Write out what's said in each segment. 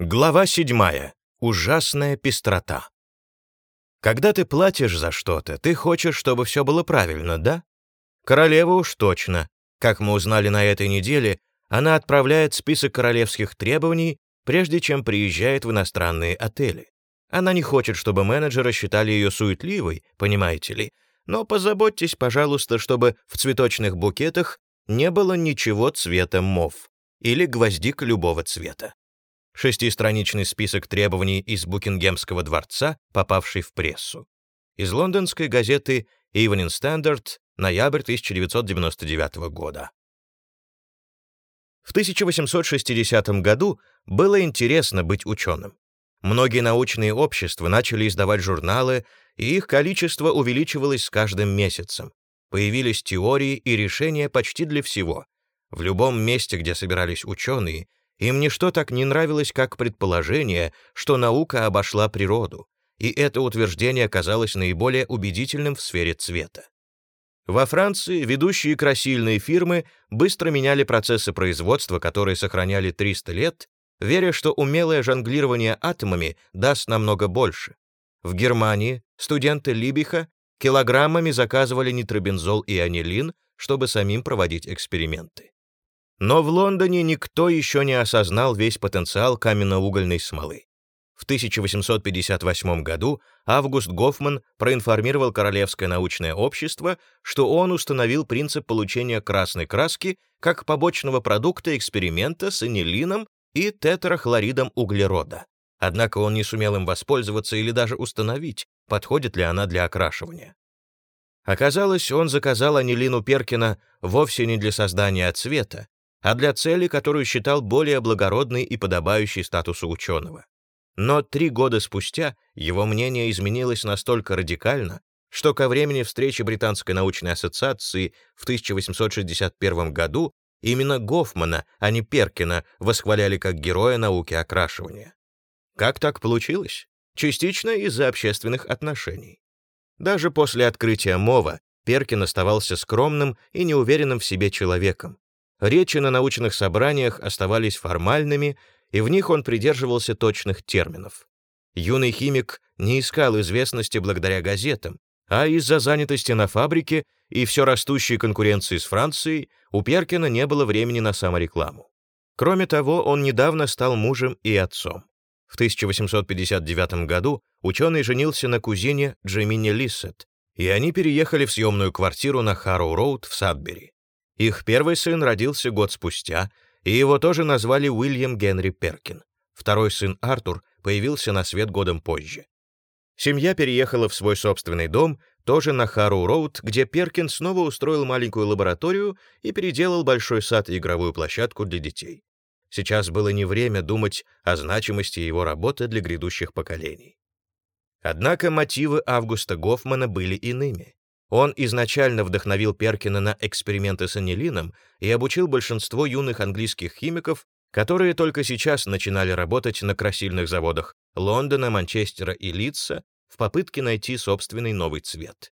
Глава седьмая. Ужасная пестрота. Когда ты платишь за что-то, ты хочешь, чтобы все было правильно, да? Королева уж точно. Как мы узнали на этой неделе, она отправляет список королевских требований, прежде чем приезжает в иностранные отели. Она не хочет, чтобы менеджеры считали ее суетливой, понимаете ли, но позаботьтесь, пожалуйста, чтобы в цветочных букетах не было ничего цвета мов или гвоздик любого цвета шестистраничный список требований из Букингемского дворца, попавший в прессу. Из лондонской газеты Evening Standard, ноябрь 1999 года. В 1860 году было интересно быть ученым. Многие научные общества начали издавать журналы, и их количество увеличивалось с каждым месяцем. Появились теории и решения почти для всего. В любом месте, где собирались ученые, им ничто так не нравилось, как предположение, что наука обошла природу, и это утверждение казалось наиболее убедительным в сфере цвета. Во Франции ведущие красильные фирмы быстро меняли процессы производства, которые сохраняли 300 лет, веря, что умелое жонглирование атомами даст намного больше. В Германии студенты Либиха килограммами заказывали нитробензол и анилин, чтобы самим проводить эксперименты. Но в Лондоне никто еще не осознал весь потенциал каменно-угольной смолы. В 1858 году Август Гофман проинформировал Королевское научное общество, что он установил принцип получения красной краски как побочного продукта эксперимента с анилином и тетрахлоридом углерода. Однако он не сумел им воспользоваться или даже установить, подходит ли она для окрашивания. Оказалось, он заказал анилину Перкина вовсе не для создания цвета, а для цели, которую считал более благородной и подобающей статусу ученого. Но три года спустя его мнение изменилось настолько радикально, что ко времени встречи Британской научной ассоциации в 1861 году именно Гофмана, а не Перкина, восхваляли как героя науки окрашивания. Как так получилось? Частично из-за общественных отношений. Даже после открытия МОВа Перкин оставался скромным и неуверенным в себе человеком, Речи на научных собраниях оставались формальными, и в них он придерживался точных терминов. Юный химик не искал известности благодаря газетам, а из-за занятости на фабрике и все растущей конкуренции с Францией у Перкина не было времени на саморекламу. Кроме того, он недавно стал мужем и отцом. В 1859 году ученый женился на кузине Джемине Лиссет, и они переехали в съемную квартиру на Харроу-Роуд в Садбери. Их первый сын родился год спустя, и его тоже назвали Уильям Генри Перкин. Второй сын Артур появился на свет годом позже. Семья переехала в свой собственный дом, тоже на Харроу-Роуд, где Перкин снова устроил маленькую лабораторию и переделал большой сад и игровую площадку для детей. Сейчас было не время думать о значимости его работы для грядущих поколений. Однако мотивы Августа Гофмана были иными. Он изначально вдохновил Перкина на эксперименты с анилином и обучил большинство юных английских химиков, которые только сейчас начинали работать на красильных заводах Лондона, Манчестера и Лидса в попытке найти собственный новый цвет.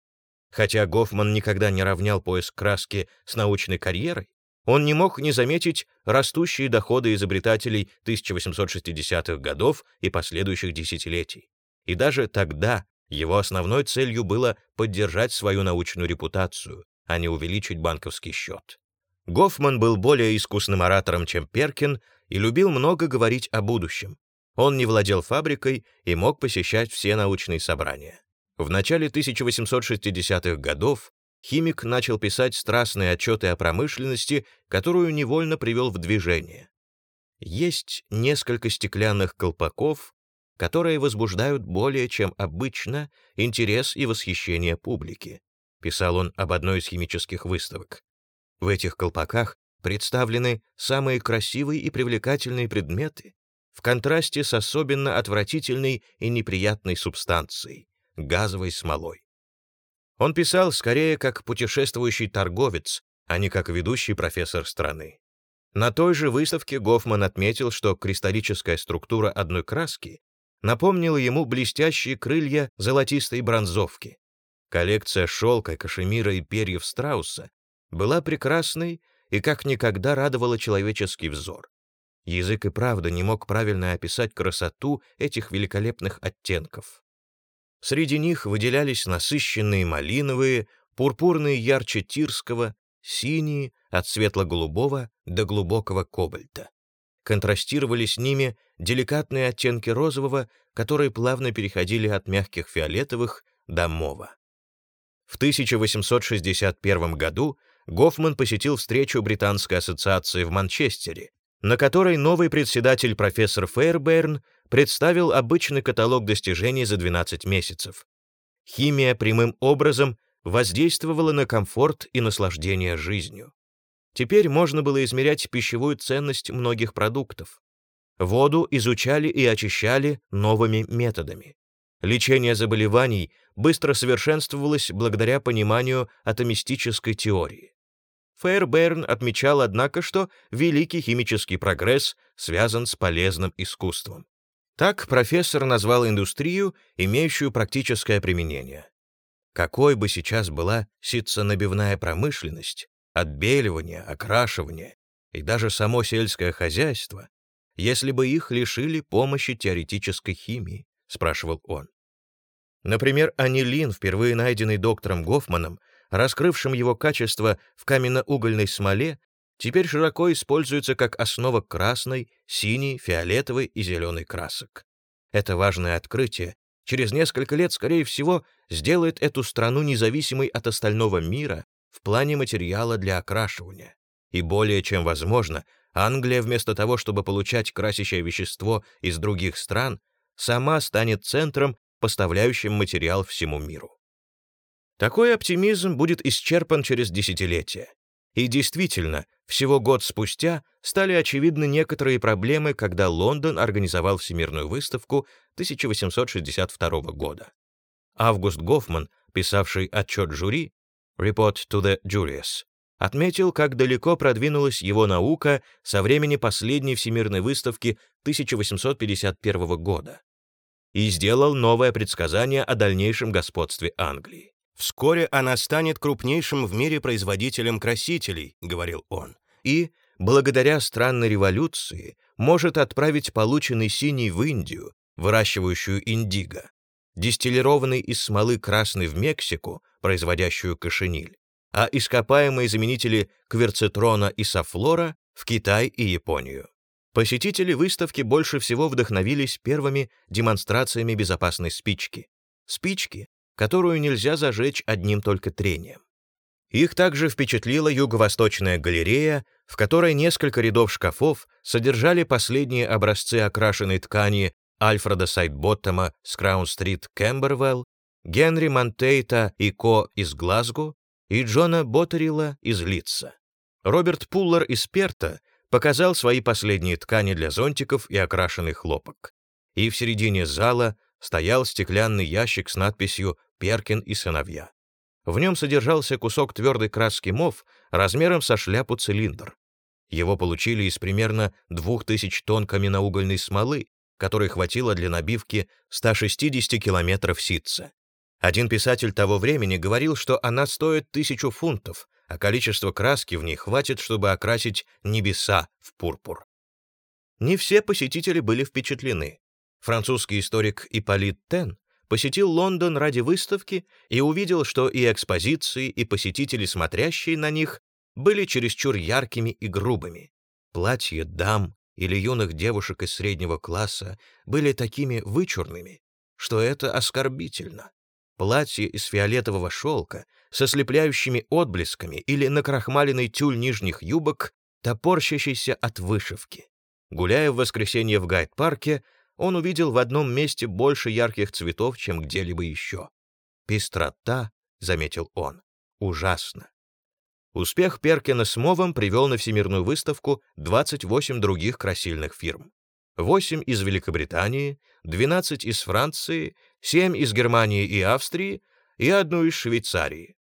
Хотя Гофман никогда не равнял поиск краски с научной карьерой, он не мог не заметить растущие доходы изобретателей 1860-х годов и последующих десятилетий. И даже тогда его основной целью было поддержать свою научную репутацию, а не увеличить банковский счет. Гофман был более искусным оратором, чем Перкин, и любил много говорить о будущем. Он не владел фабрикой и мог посещать все научные собрания. В начале 1860-х годов химик начал писать страстные отчеты о промышленности, которую невольно привел в движение. Есть несколько стеклянных колпаков, которые возбуждают более чем обычно интерес и восхищение публики, писал он об одной из химических выставок. В этих колпаках представлены самые красивые и привлекательные предметы в контрасте с особенно отвратительной и неприятной субстанцией — газовой смолой. Он писал скорее как путешествующий торговец, а не как ведущий профессор страны. На той же выставке Гофман отметил, что кристаллическая структура одной краски напомнила ему блестящие крылья золотистой бронзовки. Коллекция шелка, кашемира и перьев страуса была прекрасной и как никогда радовала человеческий взор. Язык и правда не мог правильно описать красоту этих великолепных оттенков. Среди них выделялись насыщенные малиновые, пурпурные ярче тирского, синие, от светло-голубого до глубокого кобальта. Контрастировали с ними деликатные оттенки розового, которые плавно переходили от мягких фиолетовых до мова. В 1861 году Гофман посетил встречу Британской ассоциации в Манчестере, на которой новый председатель профессор Фейерберн представил обычный каталог достижений за 12 месяцев. Химия прямым образом воздействовала на комфорт и наслаждение жизнью. Теперь можно было измерять пищевую ценность многих продуктов. Воду изучали и очищали новыми методами. Лечение заболеваний быстро совершенствовалось благодаря пониманию атомистической теории. Фейерберн отмечал, однако, что великий химический прогресс связан с полезным искусством. Так профессор назвал индустрию, имеющую практическое применение. Какой бы сейчас была ситценабивная промышленность, отбеливание, окрашивание и даже само сельское хозяйство, если бы их лишили помощи теоретической химии, спрашивал он. Например, анилин, впервые найденный доктором Гофманом, раскрывшим его качество в каменно-угольной смоле, теперь широко используется как основа красной, синей, фиолетовой и зеленой красок. Это важное открытие через несколько лет, скорее всего, сделает эту страну независимой от остального мира в плане материала для окрашивания. И более чем возможно, Англия вместо того, чтобы получать красящее вещество из других стран, сама станет центром, поставляющим материал всему миру. Такой оптимизм будет исчерпан через десятилетия. И действительно, всего год спустя стали очевидны некоторые проблемы, когда Лондон организовал Всемирную выставку 1862 года. Август Гофман, писавший отчет жюри Report to the Juries, отметил, как далеко продвинулась его наука со времени последней Всемирной выставки 1851 года. И сделал новое предсказание о дальнейшем господстве Англии. «Вскоре она станет крупнейшим в мире производителем красителей», — говорил он, и, благодаря странной революции, может отправить полученный синий в Индию, выращивающую индиго, дистиллированный из смолы красный в Мексику, производящую кошениль, а ископаемые заменители кверцитрона и софлора в Китай и Японию. Посетители выставки больше всего вдохновились первыми демонстрациями безопасной спички. Спички, которую нельзя зажечь одним только трением. Их также впечатлила юго-восточная галерея, в которой несколько рядов шкафов содержали последние образцы окрашенной ткани Альфреда Сайдботтома с Краун-стрит Кэмбервелл, Генри Монтейта и Ко из Глазго и Джона Боттерилла из Лидса. Роберт Пуллер из Перта показал свои последние ткани для зонтиков и окрашенный хлопок. И в середине зала стоял стеклянный ящик с надписью «Перкин и сыновья». В нем содержался кусок твердой краски мов размером со шляпу-цилиндр. Его получили из примерно 2000 тонн каменноугольной смолы, которой хватило для набивки 160 километров ситца. Один писатель того времени говорил, что она стоит тысячу фунтов, а количество краски в ней хватит, чтобы окрасить небеса в пурпур. Не все посетители были впечатлены. Французский историк Ипполит Тен посетил Лондон ради выставки и увидел, что и экспозиции, и посетители, смотрящие на них, были чересчур яркими и грубыми. Платья дам или юных девушек из среднего класса были такими вычурными, что это оскорбительно. Платье из фиолетового шелка со слепляющими отблесками или накрахмаленный тюль нижних юбок, топорщащийся от вышивки. Гуляя в воскресенье в Гайд-парке, он увидел в одном месте больше ярких цветов, чем где-либо еще. «Пестрота», — заметил он, — «ужасно». Успех Перкина с Мовом привел на Всемирную выставку 28 других красильных фирм. 8 из Великобритании, 12 из Франции, 7 из Германии и Австрии и одну из Швейцарии.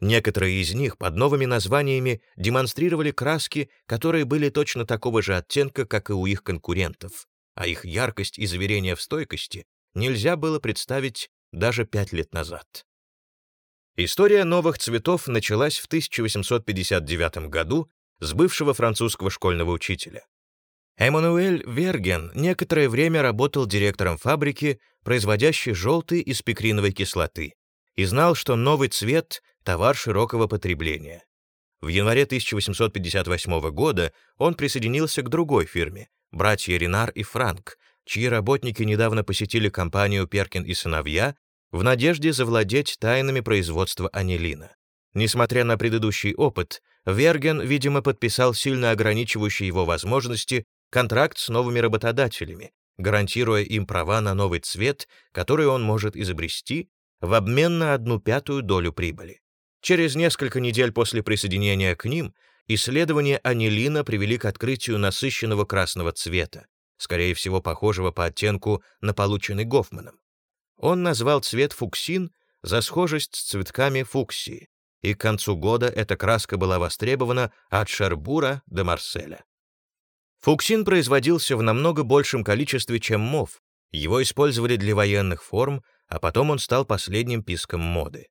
Некоторые из них под новыми названиями демонстрировали краски, которые были точно такого же оттенка, как и у их конкурентов а их яркость и заверение в стойкости нельзя было представить даже пять лет назад. История новых цветов началась в 1859 году с бывшего французского школьного учителя. Эммануэль Верген некоторое время работал директором фабрики, производящей желтый из пикриновой кислоты, и знал, что новый цвет — товар широкого потребления. В январе 1858 года он присоединился к другой фирме, братья Ренар и Франк, чьи работники недавно посетили компанию Перкин и сыновья в надежде завладеть тайнами производства анилина. Несмотря на предыдущий опыт, Верген, видимо, подписал сильно ограничивающий его возможности контракт с новыми работодателями, гарантируя им права на новый цвет, который он может изобрести, в обмен на одну пятую долю прибыли. Через несколько недель после присоединения к ним исследования анилина привели к открытию насыщенного красного цвета, скорее всего, похожего по оттенку на полученный Гофманом. Он назвал цвет фуксин за схожесть с цветками фуксии, и к концу года эта краска была востребована от Шербура до Марселя. Фуксин производился в намного большем количестве, чем мов. Его использовали для военных форм, а потом он стал последним писком моды.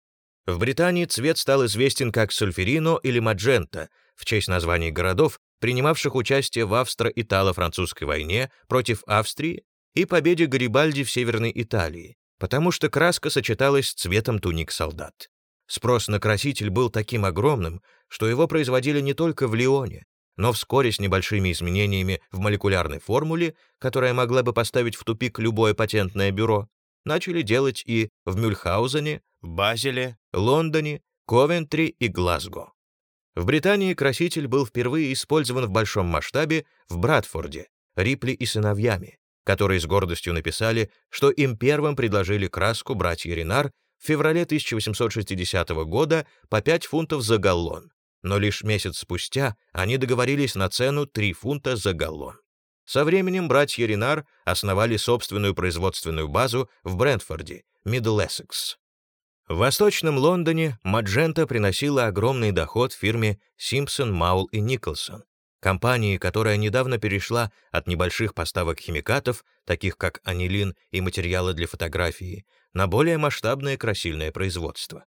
В Британии цвет стал известен как сульферино или маджента, в честь названий городов, принимавших участие в австро-итало-французской войне против Австрии и победе Гарибальди в Северной Италии, потому что краска сочеталась с цветом туник солдат. Спрос на краситель был таким огромным, что его производили не только в Лионе, но вскоре с небольшими изменениями в молекулярной формуле, которая могла бы поставить в тупик любое патентное бюро, начали делать и в Мюльхаузене, Базеле, Лондоне, Ковентри и Глазго. В Британии краситель был впервые использован в большом масштабе в Брэдфорде, Рипли и сыновьями, которые с гордостью написали, что им первым предложили краску братья Ренар в феврале 1860 года по 5 фунтов за галлон, но лишь месяц спустя они договорились на цену 3 фунта за галлон. Со временем братья Ренар основали собственную производственную базу в Брентфорде, Мидлсекс. В Восточном Лондоне Маджента приносила огромный доход фирме Симпсон, Маул и Николсон, компании, которая недавно перешла от небольших поставок химикатов, таких как анилин и материалы для фотографии, на более масштабное красильное производство.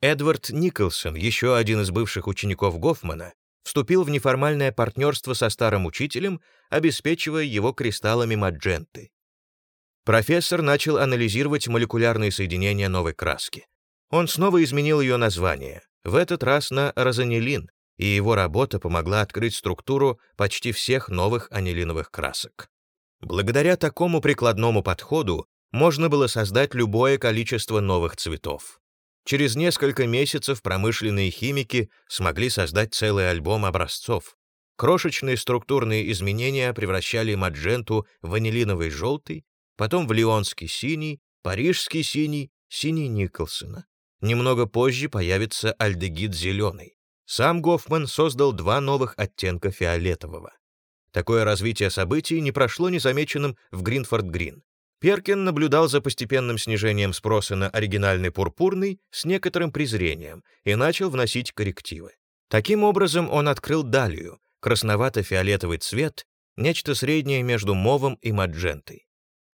Эдвард Николсон, еще один из бывших учеников Гофмана, вступил в неформальное партнерство со старым учителем, обеспечивая его кристаллами мадженты. Профессор начал анализировать молекулярные соединения новой краски. Он снова изменил ее название, в этот раз на розанилин, и его работа помогла открыть структуру почти всех новых анилиновых красок. Благодаря такому прикладному подходу можно было создать любое количество новых цветов. Через несколько месяцев промышленные химики смогли создать целый альбом образцов. Крошечные структурные изменения превращали мадженту в ванилиновый желтый, потом в леонский синий, парижский синий, синий Николсона. Немного позже появится альдегид зеленый. Сам Гофман создал два новых оттенка фиолетового. Такое развитие событий не прошло незамеченным в Гринфорд-Грин. Перкин наблюдал за постепенным снижением спроса на оригинальный пурпурный с некоторым презрением и начал вносить коррективы. Таким образом, он открыл далию, красновато-фиолетовый цвет, нечто среднее между мовом и маджентой.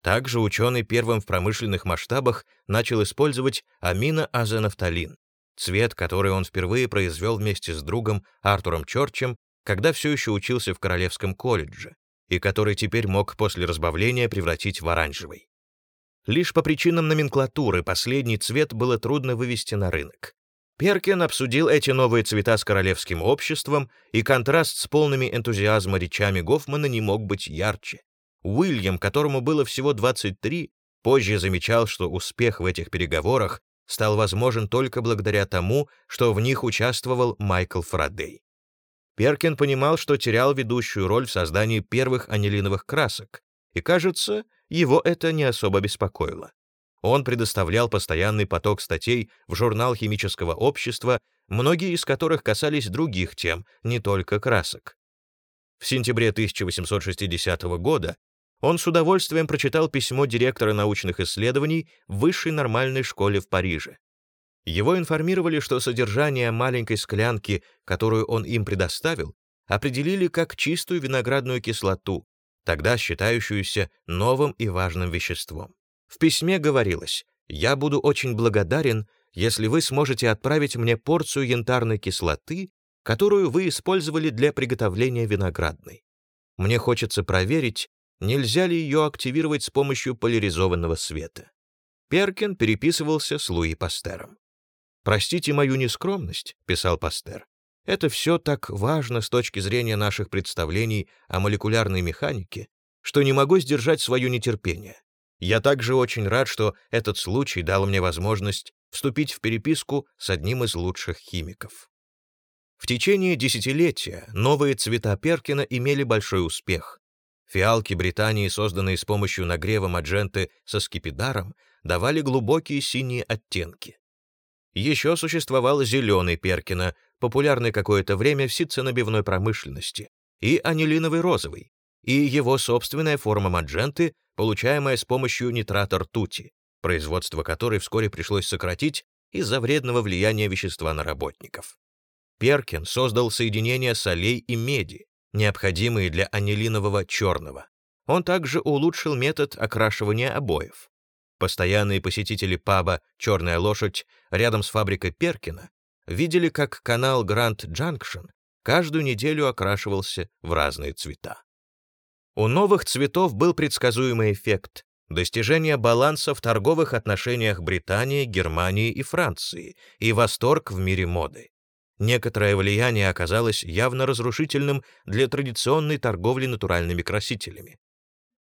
Также ученый первым в промышленных масштабах начал использовать аминоазонафталин, цвет, который он впервые произвел вместе с другом Артуром Чорчем, когда все еще учился в Королевском колледже и который теперь мог после разбавления превратить в оранжевый. Лишь по причинам номенклатуры последний цвет было трудно вывести на рынок. Перкин обсудил эти новые цвета с королевским обществом, и контраст с полными энтузиазма речами Гофмана не мог быть ярче. Уильям, которому было всего 23, позже замечал, что успех в этих переговорах стал возможен только благодаря тому, что в них участвовал Майкл Фарадей. Перкин понимал, что терял ведущую роль в создании первых анилиновых красок, и, кажется, его это не особо беспокоило. Он предоставлял постоянный поток статей в журнал химического общества, многие из которых касались других тем, не только красок. В сентябре 1860 года он с удовольствием прочитал письмо директора научных исследований в Высшей нормальной школе в Париже. Его информировали, что содержание маленькой склянки, которую он им предоставил, определили как чистую виноградную кислоту, тогда считающуюся новым и важным веществом. В письме говорилось «Я буду очень благодарен, если вы сможете отправить мне порцию янтарной кислоты, которую вы использовали для приготовления виноградной». Мне хочется проверить, нельзя ли ее активировать с помощью поляризованного света. Перкин переписывался с Луи Пастером. «Простите мою нескромность», — писал Пастер. «Это все так важно с точки зрения наших представлений о молекулярной механике, что не могу сдержать свое нетерпение. Я также очень рад, что этот случай дал мне возможность вступить в переписку с одним из лучших химиков». В течение десятилетия новые цвета Перкина имели большой успех. Фиалки Британии, созданные с помощью нагрева мадженты со скипидаром, давали глубокие синие оттенки. Еще существовал зеленый Перкина, популярный какое-то время в ситценабивной промышленности, и анилиновый розовый, и его собственная форма мадженты, получаемая с помощью нитрата ртути, производство которой вскоре пришлось сократить из-за вредного влияния вещества на работников. Перкин создал соединения солей и меди, необходимые для анилинового черного. Он также улучшил метод окрашивания обоев. Постоянные посетители паба «Черная лошадь» рядом с фабрикой Перкина видели, как канал Гранд Джанкшн каждую неделю окрашивался в разные цвета. У новых цветов был предсказуемый эффект — достижение баланса в торговых отношениях Британии, Германии и Франции и восторг в мире моды. Некоторое влияние оказалось явно разрушительным для традиционной торговли натуральными красителями.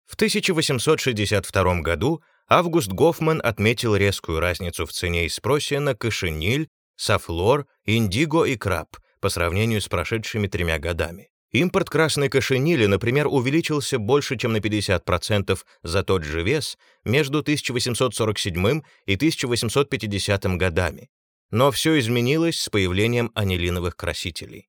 В 1862 году Август Гофман отметил резкую разницу в цене и спросе на кошениль, сафлор, индиго и краб по сравнению с прошедшими тремя годами. Импорт красной кошенили, например, увеличился больше, чем на 50% за тот же вес между 1847 и 1850 годами. Но все изменилось с появлением анилиновых красителей.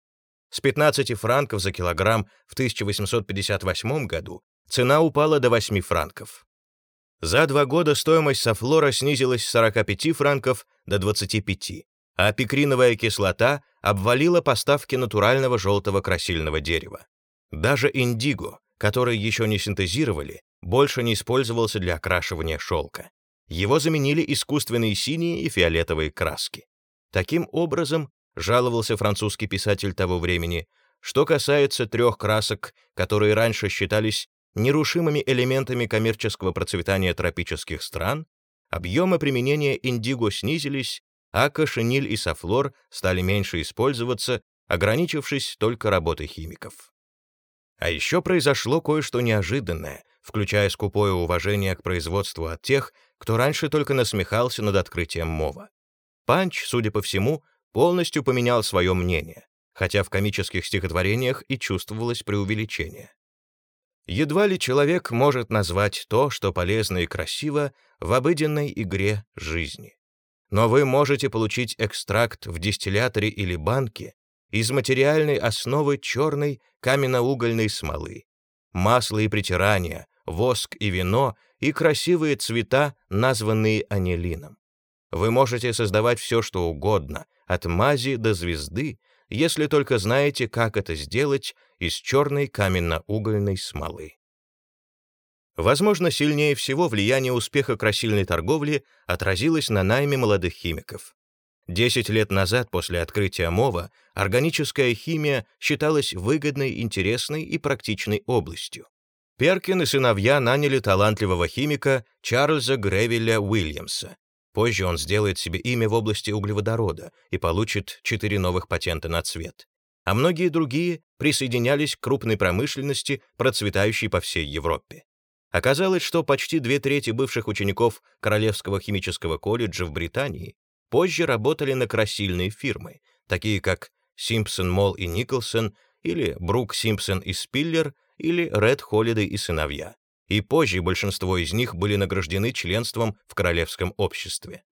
С 15 франков за килограмм в 1858 году цена упала до 8 франков. За два года стоимость софлора снизилась с 45 франков до 25, а пикриновая кислота обвалила поставки натурального желтого красильного дерева. Даже индиго, который еще не синтезировали, больше не использовался для окрашивания шелка. Его заменили искусственные синие и фиолетовые краски. Таким образом, жаловался французский писатель того времени, что касается трех красок, которые раньше считались нерушимыми элементами коммерческого процветания тропических стран, объемы применения индиго снизились, а кошениль и софлор стали меньше использоваться, ограничившись только работой химиков. А еще произошло кое-что неожиданное, включая скупое уважение к производству от тех, кто раньше только насмехался над открытием мова. Панч, судя по всему, полностью поменял свое мнение, хотя в комических стихотворениях и чувствовалось преувеличение. Едва ли человек может назвать то, что полезно и красиво в обыденной игре жизни. Но вы можете получить экстракт в дистилляторе или банке из материальной основы черной каменноугольной смолы, масло и притирания, воск и вино и красивые цвета, названные анилином. Вы можете создавать все, что угодно, от мази до звезды, если только знаете, как это сделать из черной каменно-угольной смолы. Возможно, сильнее всего влияние успеха красильной торговли отразилось на найме молодых химиков. Десять лет назад, после открытия МОВа, органическая химия считалась выгодной, интересной и практичной областью. Перкин и сыновья наняли талантливого химика Чарльза Гревилля Уильямса, Позже он сделает себе имя в области углеводорода и получит четыре новых патента на цвет. А многие другие присоединялись к крупной промышленности, процветающей по всей Европе. Оказалось, что почти две трети бывших учеников Королевского химического колледжа в Британии позже работали на красильные фирмы, такие как Симпсон, Молл и Николсон, или Брук, Симпсон и Спиллер, или Ред Холлидей и сыновья и позже большинство из них были награждены членством в королевском обществе.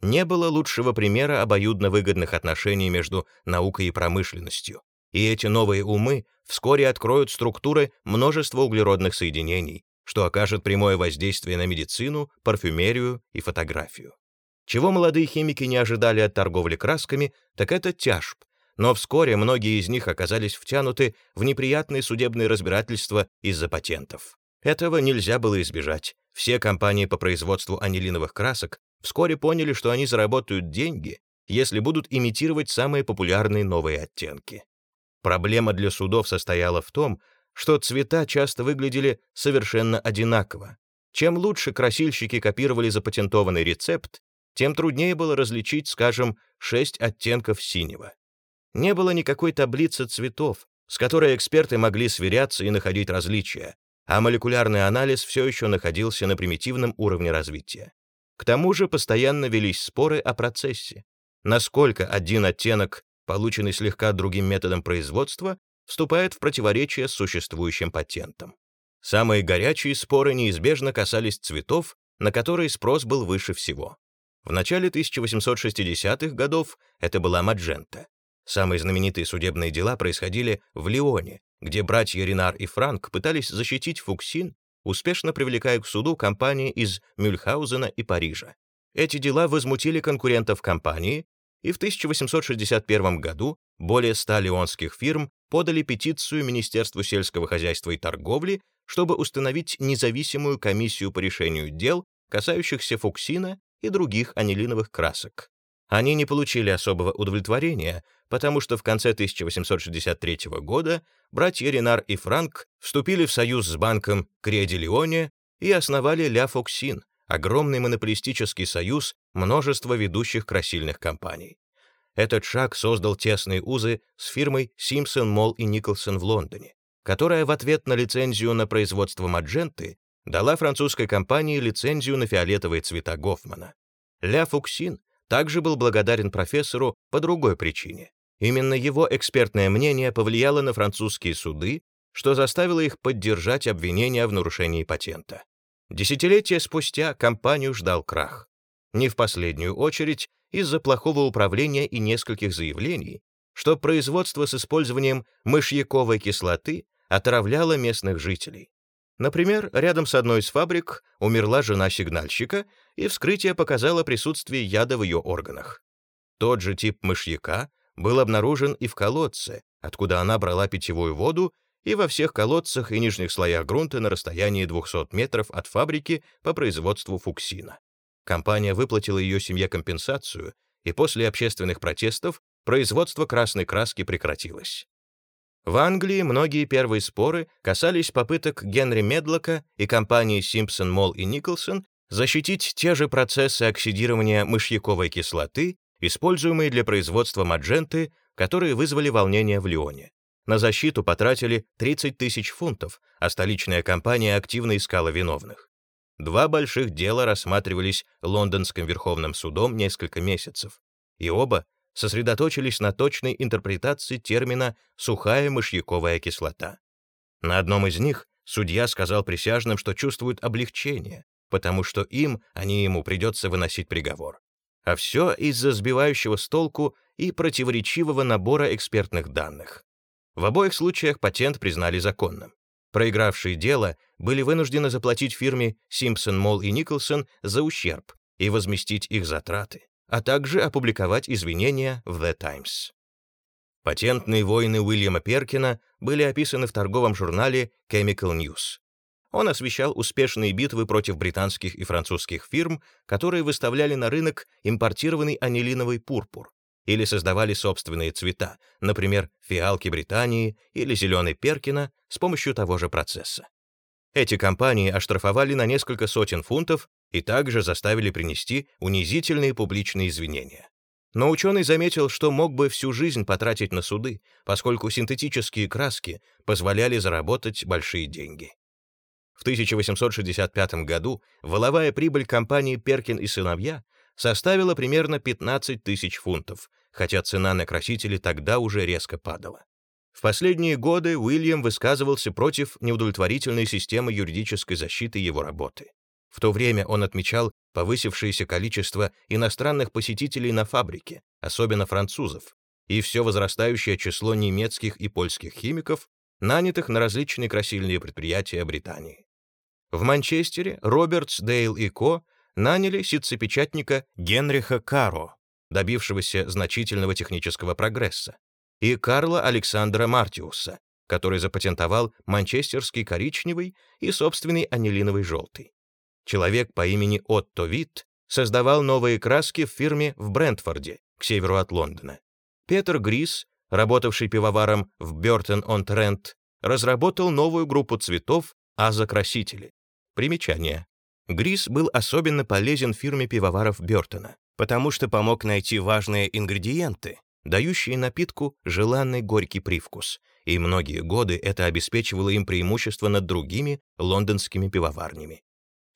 Не было лучшего примера обоюдно выгодных отношений между наукой и промышленностью, и эти новые умы вскоре откроют структуры множества углеродных соединений, что окажет прямое воздействие на медицину, парфюмерию и фотографию. Чего молодые химики не ожидали от торговли красками, так это тяжб, но вскоре многие из них оказались втянуты в неприятные судебные разбирательства из-за патентов. Этого нельзя было избежать. Все компании по производству анилиновых красок вскоре поняли, что они заработают деньги, если будут имитировать самые популярные новые оттенки. Проблема для судов состояла в том, что цвета часто выглядели совершенно одинаково. Чем лучше красильщики копировали запатентованный рецепт, тем труднее было различить, скажем, шесть оттенков синего. Не было никакой таблицы цветов, с которой эксперты могли сверяться и находить различия, а молекулярный анализ все еще находился на примитивном уровне развития. К тому же постоянно велись споры о процессе. Насколько один оттенок, полученный слегка другим методом производства, вступает в противоречие с существующим патентом. Самые горячие споры неизбежно касались цветов, на которые спрос был выше всего. В начале 1860-х годов это была маджента. Самые знаменитые судебные дела происходили в Лионе, где братья Ренар и Франк пытались защитить Фуксин, успешно привлекая к суду компании из Мюльхаузена и Парижа. Эти дела возмутили конкурентов компании, и в 1861 году более 100 лионских фирм подали петицию Министерству сельского хозяйства и торговли, чтобы установить независимую комиссию по решению дел, касающихся фуксина и других анилиновых красок. Они не получили особого удовлетворения, потому что в конце 1863 года братья Ренар и Франк вступили в союз с банком Креди Леоне и основали Ля Фоксин, огромный монополистический союз множества ведущих красильных компаний. Этот шаг создал тесные узы с фирмой Simpson, Moll и Nicholson в Лондоне, которая в ответ на лицензию на производство мадженты дала французской компании лицензию на фиолетовые цвета Гофмана. Ля Фуксин также был благодарен профессору по другой причине. Именно его экспертное мнение повлияло на французские суды, что заставило их поддержать обвинения в нарушении патента. Десятилетия спустя компанию ждал крах. Не в последнюю очередь из-за плохого управления и нескольких заявлений, что производство с использованием мышьяковой кислоты отравляло местных жителей. Например, рядом с одной из фабрик умерла жена сигнальщика, и вскрытие показало присутствие яда в ее органах. Тот же тип мышьяка был обнаружен и в колодце, откуда она брала питьевую воду, и во всех колодцах и нижних слоях грунта на расстоянии 200 метров от фабрики по производству фуксина. Компания выплатила ее семье компенсацию, и после общественных протестов производство красной краски прекратилось. В Англии многие первые споры касались попыток Генри Медлока и компании Simpson, Moll и Nicholson защитить те же процессы оксидирования мышьяковой кислоты, используемые для производства мадженты, которые вызвали волнения в Лионе. На защиту потратили 30 тысяч фунтов, а столичная компания активно искала виновных. Два больших дела рассматривались Лондонским Верховным судом несколько месяцев, и оба сосредоточились на точной интерпретации термина «сухая мышьяковая кислота». На одном из них судья сказал присяжным, что чувствует облегчение, потому что им, а не ему, придется выносить приговор. А все из-за сбивающего с толку и противоречивого набора экспертных данных. В обоих случаях патент признали законным. Проигравшие дело были вынуждены заплатить фирме Simpson, Moll и Nicholson за ущерб и возместить их затраты а также опубликовать извинения в The Times. Патентные войны Уильяма Перкина были описаны в торговом журнале Chemical News. Он освещал успешные битвы против британских и французских фирм, которые выставляли на рынок импортированный анилиновый пурпур или создавали собственные цвета, например, фиалки Британии или зеленый Перкина с помощью того же процесса. Эти компании оштрафовали на несколько сотен фунтов и также заставили принести унизительные публичные извинения. Но ученый заметил, что мог бы всю жизнь потратить на суды, поскольку синтетические краски позволяли заработать большие деньги. В 1865 году воловая прибыль компании «Перкин и сыновья» составила примерно 15 тысяч фунтов, хотя цена на красители тогда уже резко падала. В последние годы Уильям высказывался против неудовлетворительной системы юридической защиты его работы. В то время он отмечал повысившееся количество иностранных посетителей на фабрике, особенно французов, и все возрастающее число немецких и польских химиков, нанятых на различные красильные предприятия Британии. В Манчестере Робертс, Дейл и Ко наняли ситцепечатника Генриха Каро, добившегося значительного технического прогресса, и Карла Александра Мартиуса, который запатентовал манчестерский коричневый и собственный анилиновый желтый. Человек по имени Отто Витт создавал новые краски в фирме в Брентфорде, к северу от Лондона. Петер Грис, работавший пивоваром в Бёртон-он-Трент, разработал новую группу цветов азокрасители. Примечание. Грис был особенно полезен фирме пивоваров Бёртона, потому что помог найти важные ингредиенты, дающие напитку желанный горький привкус, и многие годы это обеспечивало им преимущество над другими лондонскими пивоварнями.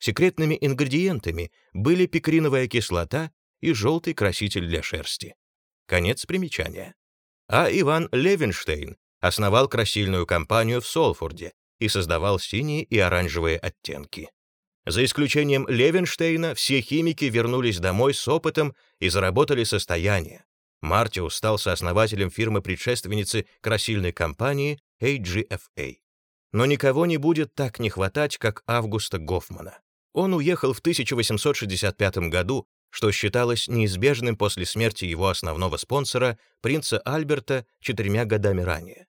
Секретными ингредиентами были пикриновая кислота и желтый краситель для шерсти. Конец примечания. А Иван Левенштейн основал красильную компанию в Солфорде и создавал синие и оранжевые оттенки. За исключением Левенштейна, все химики вернулись домой с опытом и заработали состояние. Мартиус стал сооснователем фирмы-предшественницы красильной компании AGFA. Но никого не будет так не хватать, как Августа Гофмана. Он уехал в 1865 году, что считалось неизбежным после смерти его основного спонсора, принца Альберта, четырьмя годами ранее.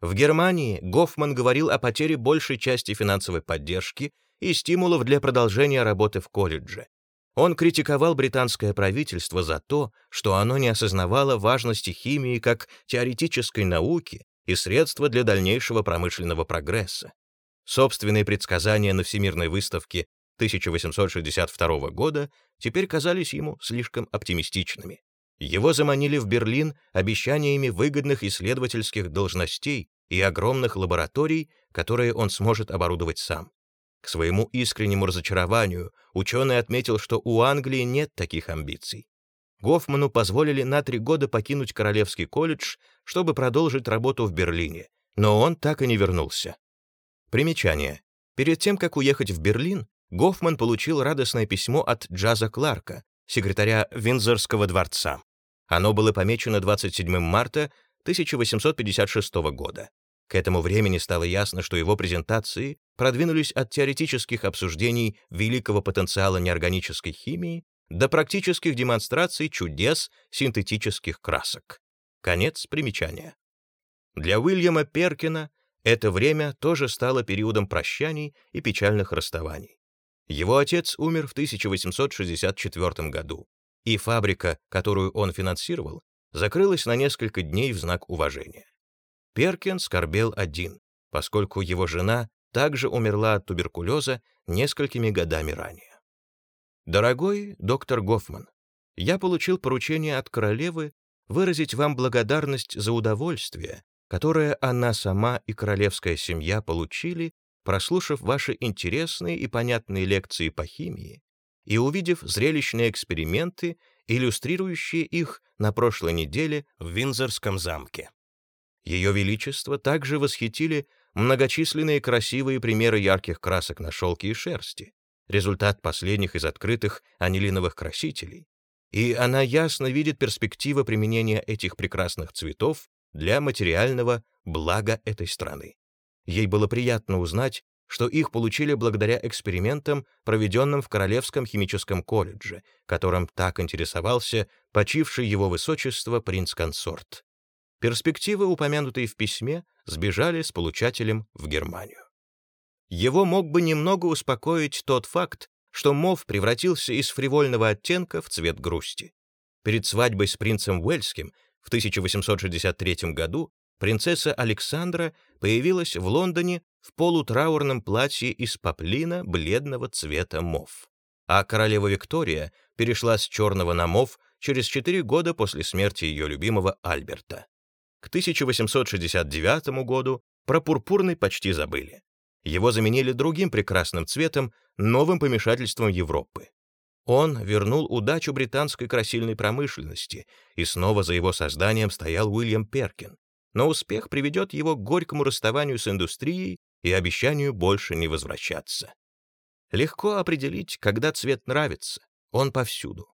В Германии Гофман говорил о потере большей части финансовой поддержки и стимулов для продолжения работы в колледже. Он критиковал британское правительство за то, что оно не осознавало важности химии как теоретической науки и средства для дальнейшего промышленного прогресса. Собственные предсказания на Всемирной выставке 1862 года теперь казались ему слишком оптимистичными. Его заманили в Берлин обещаниями выгодных исследовательских должностей и огромных лабораторий, которые он сможет оборудовать сам. К своему искреннему разочарованию ученый отметил, что у Англии нет таких амбиций. Гофману позволили на три года покинуть Королевский колледж, чтобы продолжить работу в Берлине, но он так и не вернулся. Примечание. Перед тем, как уехать в Берлин, Гофман получил радостное письмо от Джаза Кларка, секретаря Виндзорского дворца. Оно было помечено 27 марта 1856 года. К этому времени стало ясно, что его презентации продвинулись от теоретических обсуждений великого потенциала неорганической химии до практических демонстраций чудес синтетических красок. Конец примечания. Для Уильяма Перкина это время тоже стало периодом прощаний и печальных расставаний. Его отец умер в 1864 году, и фабрика, которую он финансировал, закрылась на несколько дней в знак уважения. Перкин скорбел один, поскольку его жена также умерла от туберкулеза несколькими годами ранее. Дорогой доктор Гофман, я получил поручение от королевы выразить вам благодарность за удовольствие, которое она сама и королевская семья получили, прослушав ваши интересные и понятные лекции по химии и увидев зрелищные эксперименты, иллюстрирующие их на прошлой неделе в Винзорском замке. Ее Величество также восхитили многочисленные красивые примеры ярких красок на шелке и шерсти, результат последних из открытых анилиновых красителей, и она ясно видит перспективы применения этих прекрасных цветов для материального блага этой страны. Ей было приятно узнать, что их получили благодаря экспериментам, проведенным в Королевском химическом колледже, которым так интересовался почивший его высочество принц-консорт. Перспективы, упомянутые в письме, сбежали с получателем в Германию. Его мог бы немного успокоить тот факт, что мов превратился из фривольного оттенка в цвет грусти. Перед свадьбой с принцем Уэльским в 1863 году принцесса Александра появилась в Лондоне в полутраурном платье из поплина бледного цвета мов. А королева Виктория перешла с черного на мов через четыре года после смерти ее любимого Альберта. К 1869 году про пурпурный почти забыли. Его заменили другим прекрасным цветом, новым помешательством Европы. Он вернул удачу британской красильной промышленности, и снова за его созданием стоял Уильям Перкин. Но успех приведет его к горькому расставанию с индустрией и обещанию больше не возвращаться. Легко определить, когда цвет нравится. Он повсюду.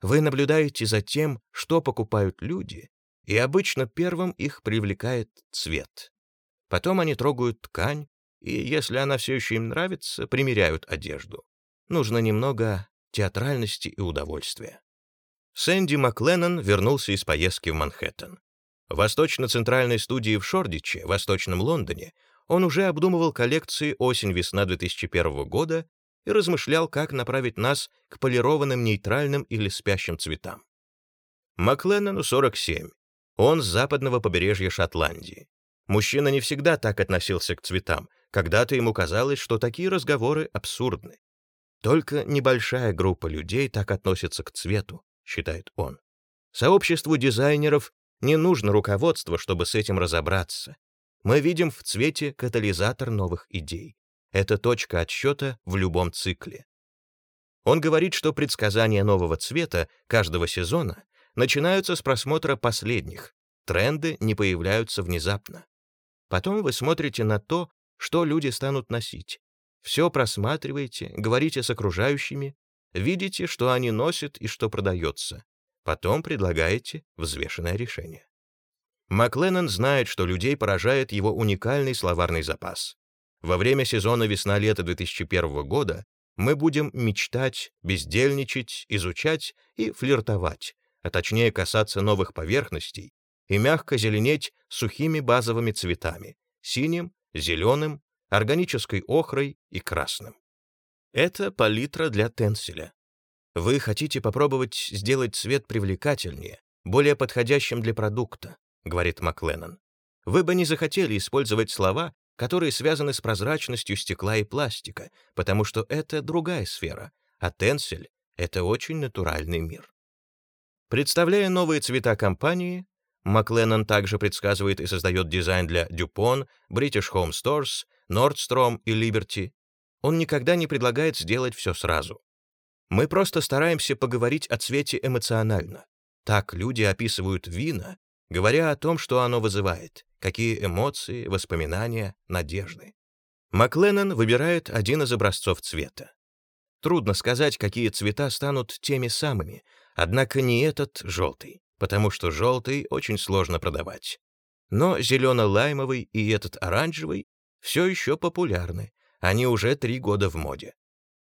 Вы наблюдаете за тем, что покупают люди, и обычно первым их привлекает цвет. Потом они трогают ткань, и, если она все еще им нравится, примеряют одежду. Нужно немного театральности и удовольствия. Сэнди Макленнон вернулся из поездки в Манхэттен. Восточно-центральной студии в Шордиче, Восточном Лондоне, он уже обдумывал коллекции осень-весна 2001 года и размышлял, как направить нас к полированным нейтральным или спящим цветам. Макленнону 47, он с западного побережья Шотландии. Мужчина не всегда так относился к цветам. Когда-то ему казалось, что такие разговоры абсурдны. Только небольшая группа людей так относится к цвету, считает он. Сообществу дизайнеров не нужно руководство, чтобы с этим разобраться. Мы видим в цвете катализатор новых идей. Это точка отсчета в любом цикле. Он говорит, что предсказания нового цвета каждого сезона начинаются с просмотра последних. Тренды не появляются внезапно. Потом вы смотрите на то, что люди станут носить. Все просматриваете, говорите с окружающими, видите, что они носят и что продается. Потом предлагаете взвешенное решение. Макленнон знает, что людей поражает его уникальный словарный запас. Во время сезона весна-лето 2001 года мы будем мечтать, бездельничать, изучать и флиртовать, а точнее касаться новых поверхностей и мягко зеленеть сухими базовыми цветами — синим, зеленым, органической охрой и красным. Это палитра для тенселя. Вы хотите попробовать сделать цвет привлекательнее, более подходящим для продукта, говорит Макленнон. Вы бы не захотели использовать слова, которые связаны с прозрачностью стекла и пластика, потому что это другая сфера, а тенсель — это очень натуральный мир. Представляя новые цвета компании, Макленнон также предсказывает и создает дизайн для Dupont, British Home Stores, Nordstrom и Liberty. Он никогда не предлагает сделать все сразу. Мы просто стараемся поговорить о цвете эмоционально. Так люди описывают вина, говоря о том, что оно вызывает, какие эмоции, воспоминания, надежды. Макленнон выбирает один из образцов цвета. Трудно сказать, какие цвета станут теми самыми, однако не этот желтый, потому что желтый очень сложно продавать. Но зелено-лаймовый и этот оранжевый все еще популярны, они уже три года в моде.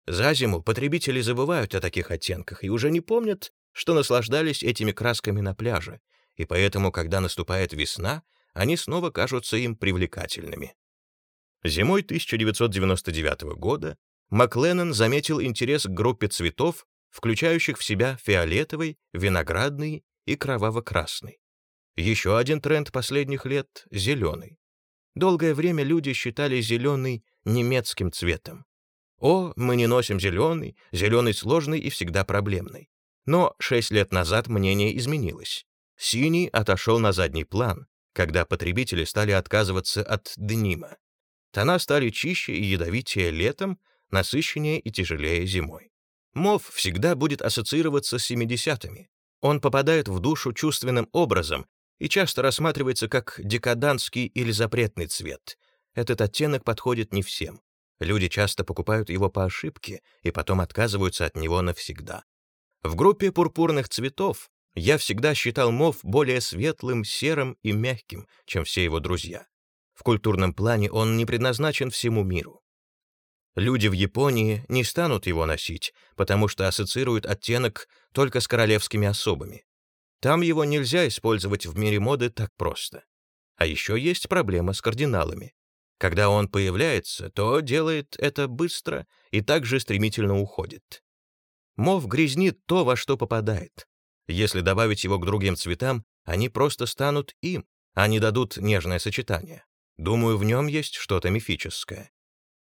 За зиму потребители забывают о таких оттенках и уже не помнят, что наслаждались этими красками на пляже, и поэтому, когда наступает весна, они снова кажутся им привлекательными. Зимой 1999 года Макленнон заметил интерес к группе цветов, включающих в себя фиолетовый, виноградный и кроваво-красный. Еще один тренд последних лет — зеленый. Долгое время люди считали зеленый немецким цветом. О, мы не носим зеленый, зеленый сложный и всегда проблемный. Но шесть лет назад мнение изменилось. Синий отошел на задний план, когда потребители стали отказываться от днима. Тона стали чище и ядовитее летом, насыщеннее и тяжелее зимой. Мов всегда будет ассоциироваться с 70-ми. Он попадает в душу чувственным образом и часто рассматривается как декадантский или запретный цвет. Этот оттенок подходит не всем. Люди часто покупают его по ошибке и потом отказываются от него навсегда. В группе пурпурных цветов я всегда считал мов более светлым, серым и мягким, чем все его друзья. В культурном плане он не предназначен всему миру. Люди в Японии не станут его носить, потому что ассоциируют оттенок только с королевскими особами. Там его нельзя использовать в мире моды так просто. А еще есть проблема с кардиналами. Когда он появляется, то делает это быстро и также стремительно уходит. Мов грязнит то, во что попадает. Если добавить его к другим цветам, они просто станут им, не дадут нежное сочетание. Думаю, в нем есть что-то мифическое.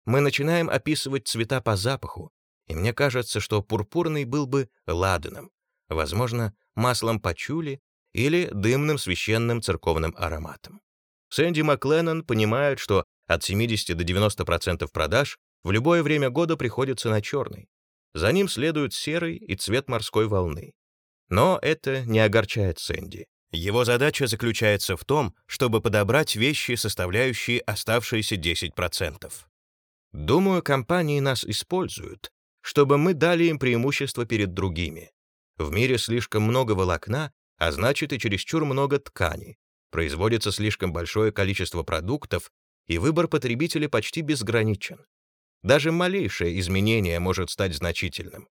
Мы начинаем описывать цвета по запаху, и мне кажется, что пурпурный был бы ладаном, возможно, маслом пачули или дымным священным церковным ароматом. Сэнди Макленнон понимает, что от 70 до 90% продаж в любое время года приходится на черный. За ним следуют серый и цвет морской волны. Но это не огорчает Сэнди. Его задача заключается в том, чтобы подобрать вещи, составляющие оставшиеся 10%. Думаю, компании нас используют, чтобы мы дали им преимущество перед другими. В мире слишком много волокна, а значит и чересчур много ткани. Производится слишком большое количество продуктов, и выбор потребителя почти безграничен. Даже малейшее изменение может стать значительным.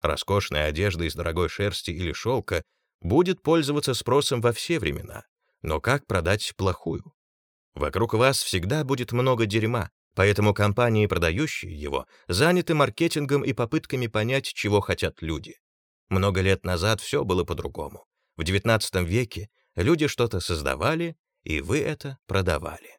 Роскошная одежда из дорогой шерсти или шелка будет пользоваться спросом во все времена, но как продать плохую? Вокруг вас всегда будет много дерьма, поэтому компании, продающие его, заняты маркетингом и попытками понять, чего хотят люди. Много лет назад все было по-другому. В XIX веке люди что-то создавали, и вы это продавали.